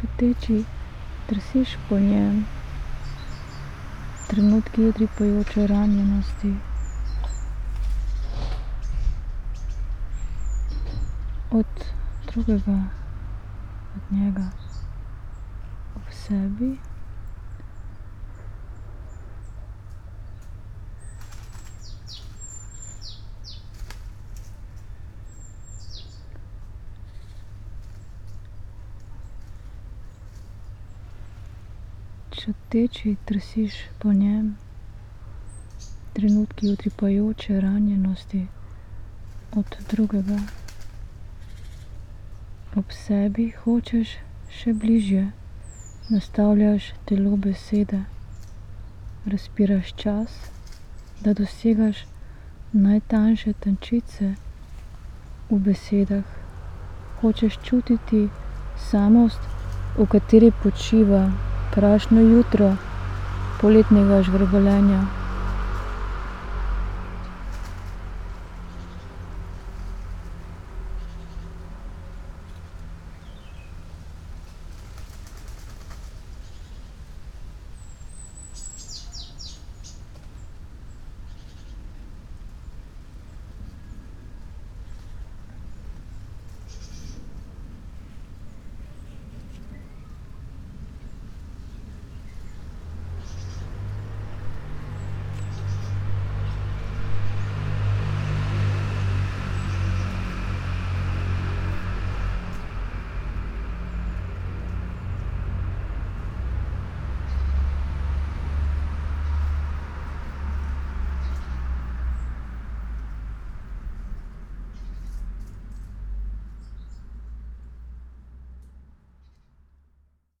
čuteči, drsiš po njem. Trenutki utripajoče ranjenosti. Od drugega, od njega. Ob sebi. Čuteči, drsiš po njem. Trenutki utripajoče ranjenosti. Od drugega. Ob sebi hočeš še bližje. Nastavljaš telo besede. Razpiraš čas, da dosegaš najtanjše tančice v besedah. Hočeš čutiti samost, v kateri počiva krasno jutro poletnega žvrgoljenja.